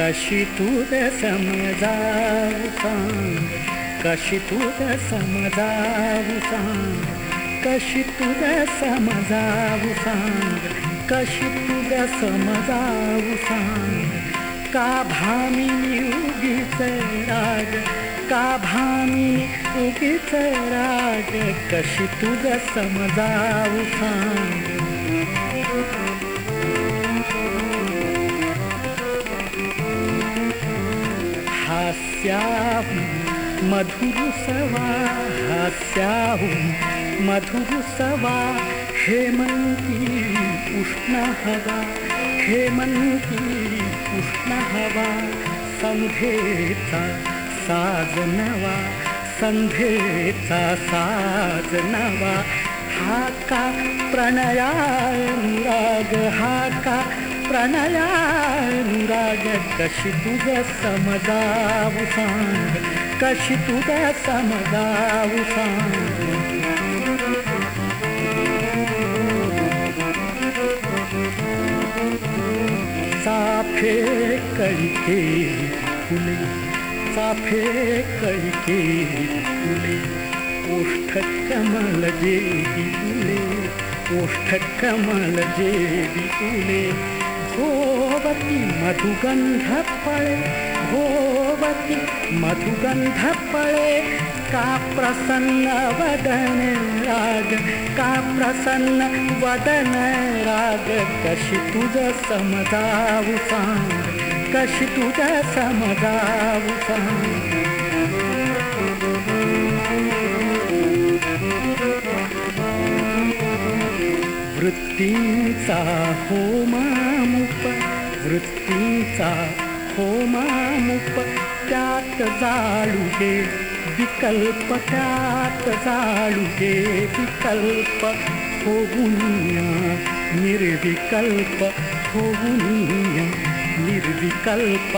कशी तुझ समजावू सांग? कशी तुझ समजावू सांग? कशी तुझ समजावू सांग? कशी तुझ समजावू सांग? का भामी उगीच राग? का भामी उगीच राग? कशी तुझ समजावू सांग? हास्याहून मधुर सवा हास्याहून मधुर सवा हेमंती उष्ण हवा हेमंती उष्ण हवा संधेचा साज संधेचा हा का प्रणयानुराग हा का ಪ್ರಣಯಾನುರಾಗ ಕಶಿತುಗ ಸಮದಾವು ಸಾಂಗ ಕಶಿತುಗ ಸಮದಾವು ಸಾಂಗ साफे करके फूले, साफे करके फूले ओष्ठ कमल देवी फूले ओष्ठ कमल देवी भोवती मधुगंध पळे भोवती मधुगंध पळे का प्रसन्न वदन राग का प्रसन्न वदन राग कशी तुझ समजावू सांग कशी तुझ समजावू सांग. वृत्तींचा होमामुप वृत्तींचा होमामुप त्यात जाळू गे विकल्प त्यात जाळू गे विकल्प होऊनिया निर्विकल्प होऊनिया निर्विकल्प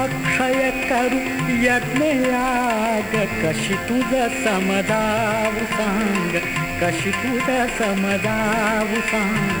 अक्षय करू यज्ञयाग कशी तुझ समजावू सांग कशी तुझ समजावू सांग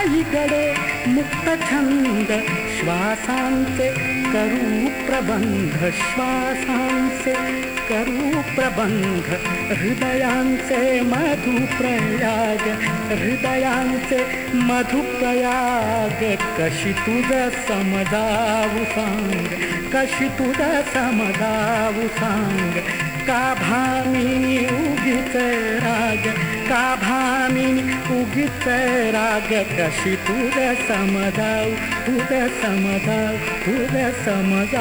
मुक्तछन्द श्वासां च करुप्रबन्ध श्वासांशे करुप्रबन्ध हृदयांसे मधुप्रयाग हृदयां च मधुप्रयाग कशितुद समदा कशितुद समदा उगित राग उदीतराज काभा उगीत राग कशितु तदा समदा तमग